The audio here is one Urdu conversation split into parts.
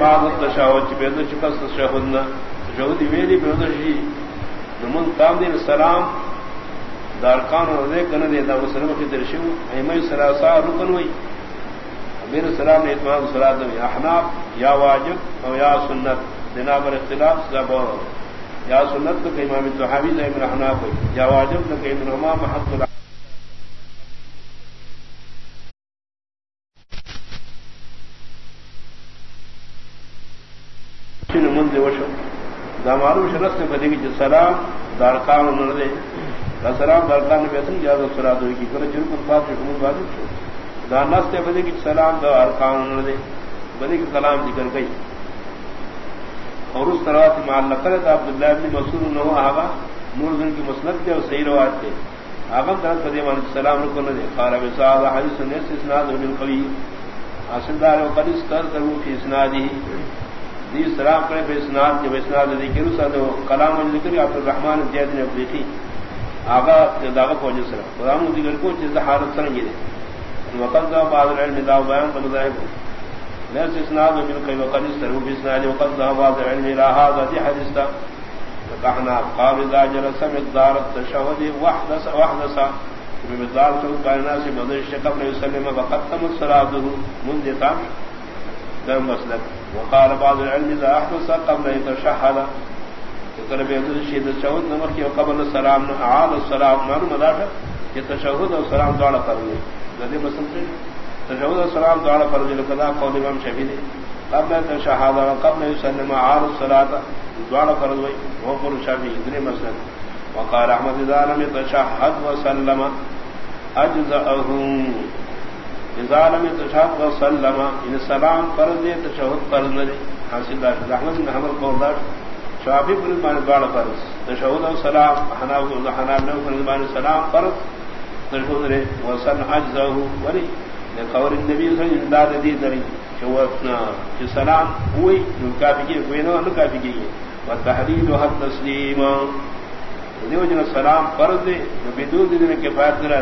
بعض التشاهد بيد شخص تشهدنا تشهد ویلی بيد شي نمون قام دين السلام دار کان اور دے کنے دے دا مسلم کی درشو ایمے سلاسا رکن ہوئی امیر السلام نے اتمام صلاۃ میں احناف یا واجب او یا سنت. بنا پر اختلاف سب یا سنت تو امام صحابی نے ابن احناف ہوئی یا واجب تو ابن امام حق اللہ من دے وشو. دا معلوم شرط نے بدی کہ سلام دارکان نہ دے. دا سلام دارکان نے بیتن جا سرا دو کی کرے جن کو بات ہے کوم واجب شو. دا نس تے بدی کہ سلام دا ارکان نہ دے. بدی کہ سلام ذکر گئی. اور اس طرح سے مان نقل ہے عبد الله بن مسعود نہ آغا نور دن کی مسند کے اور صحیح روایت تھے آغا طرف بدی مان سلام کو نہ دے. قال بسال حدیث نے اسناد من قوی. حاصل دار و قد استر کرو فی اسنادی. دی سلام کرے پہ اسناد جب اسناد ذکر سا تو کلام ذکر عبد الرحمن زید نے افریقی آغا داغا فوج سلام کلام ذکر کو چیز حالت سر یہ وقت دا بعض العلم دا بیان تو مذاہب لیس اسناد من قیم وقت استرہو فی اسناد وقت دا بعض العلم لا هذا دی حدیث دا فقحنا قابل دا جلس مقدار التشہد وحدث وحدث۔ بمقدار شهود بائنا سے مدرش قبل يسلم وقت تم الصلاة من دیتا دم مسلک وقال بعض العلم اذا احدث قبل ان يتشهد. طلب يزيد الشيء التشهد نمر كي قبل السلام اعاد السلام معلوم مدافع يتشهد والسلام دعا فرض الذي مسلم تشهد السلام دعا فرض لكذا قول امام شافعي قبل يتشهد وقبل يسلم اعاد الصلاه دعا فرض وهو قول شافعي ذي مسلم. وقال احمد اذا لم يتشهد وسلم اجزاهم اجزاءه ظالم تشہد و سلم ان سلام پر دے تشہد پر دے حاصل دار احمد بن حمد قول دار شافی پر مان باڑ پر تشہد و سلام حنا و حنا نو پر مان سلام پر تشہد رے و سن اجزہ ولی. لقول النبي صلی اللہ علیہ وسلم، داد دی دری جو اپنا، کہ سلام ہوئی، جو کافی کی، کوئی نہ نہ کافی کی و تحلیل و تسلیم. دیو جن سلام پر دے بدون دین کے فائدہ کرا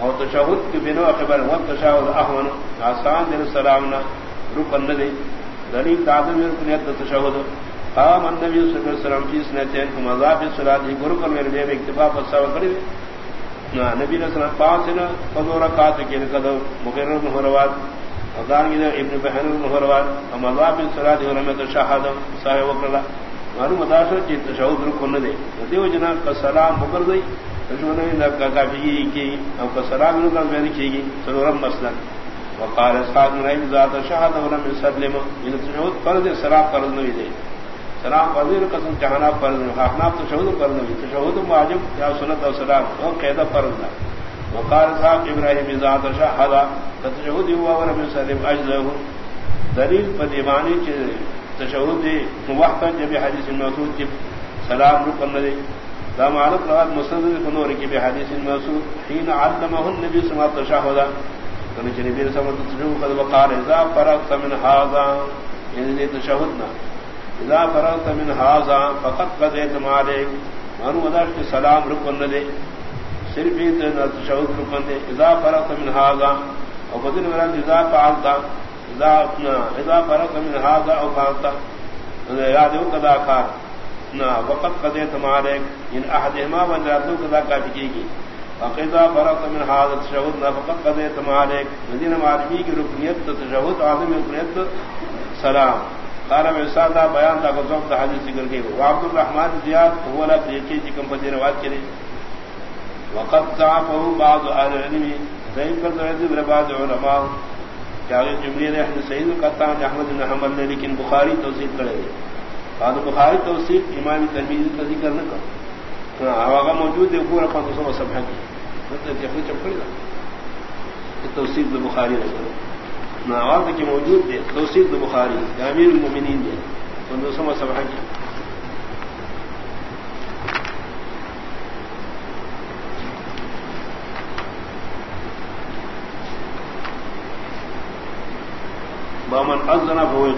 اور تشہد کے بنو اخبر وہ تشہد احمن آسان دل سلامنا رکن دے۔ دلیل تعظیم رکنیت تشہد قام النبی صلی اللہ علیہ وسلم کی سنتین کو مذاب صلاۃ ہی گرو کر میرے لیے اکتفا پر سوا کری نا نبی نے سنا پانچ نہ قدو رکعت کے قدو مغیر المحروات اذان کی ابن بہن المحروات مذاب صلاۃ ہی میں تشہد صاحب وکلا۔ معلوم مداشر کی تشہد رکن دے۔ دیو جنا کا سلام مگر گئی کافی کی سلام میں گی سلورم مسلم وقال اسحاق بن ابي ذات شهد ولم يسلم ان یعنی تشهد فرض سلام فرض نہیں دے. سلام فرض یعنی قسم فرض تو تشهد فرض نہیں تشهد واجب یا سنت اور سلام قاعدہ فرض ہے. وقال ذات دلیل وقت جب حدیث الموصول سلام رکن دے. دا معلوم رواد مسند فنور کی بحدیث موصول حين علمه النبي صلى الله عليه وسلم تشهد كان النبي صلى الله عليه وسلم قد وقال اذا فرغت من هذا يعني یعنی تشهدنا اذا فرغت من هذا فقد قضيت ما عليك معلوم ادا کہ سلام رکن دے۔ صرف ہی تشہد رکن دے۔ اذا فرغت من هذا او بدل مراد اذا فعلت اذا اذا فرغت من هذا او فعلت یاد ہو قضا کار۔ وقت قدے تمہارے ان احدہما من راتو کذا کا کی گی فقضا فرق من حاضر تشہد، نہ فقط قدے تمہارے مدینہ معرفی کی رکنیت تشہد، عظیم رکنیت سلام۔ قال میں سادہ بیان تھا کہ ذوق حدیث ذکر گئی۔ وہ عبد الرحمن زیاد هو لا دیکھی جی کم پدی روایت کرے وقت ضعفه بعض اهل العلم ضعیف کر دے بعض علماء۔ کیا جملے نے سعید القطان، احمد بن حنبل نے لیکن بخاری توصیف کرے بعد بخاری توصیف امام ترمیزی کا ذکر نہ موجود ہے پورا پانچ سو سب ہے۔ اپنی چپڑی نا توصیف بخاری نہ کرو نہ آواز کی موجود ہے۔ توصیف بخاری امیر المومنین ہے۔ پندرہ سو سب ہے۔ بامن ازنا بھو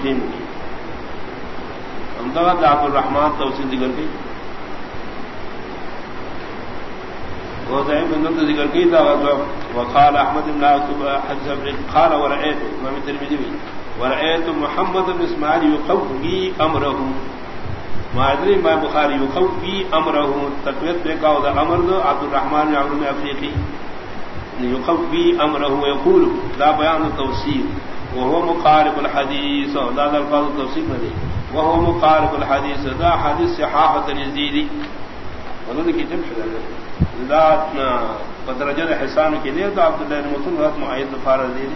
یقین کی الرحمان توسیع ذکر کی۔ ذکر کی تھا وقال احمد خال ورعيت امام الترمذي ورأيت محمد بن اسماعيل يقوي امره ما ادري ما بخاري يقوي امره تقويت بقاو ذا امر ذا عبد الرحمن بن عبد الافريقي يقوي امره ويقول لا بيان التوسيل وهو مقارب الحديث لا ذا الفاظ التوسيل ندي وهو مقارب الحديث. ذا حديث صحافة صحاحة الجديد ولذلك تمشي ذات بدرجة حسان کے لیے تو عبد الله بن مسعود معید فارض دی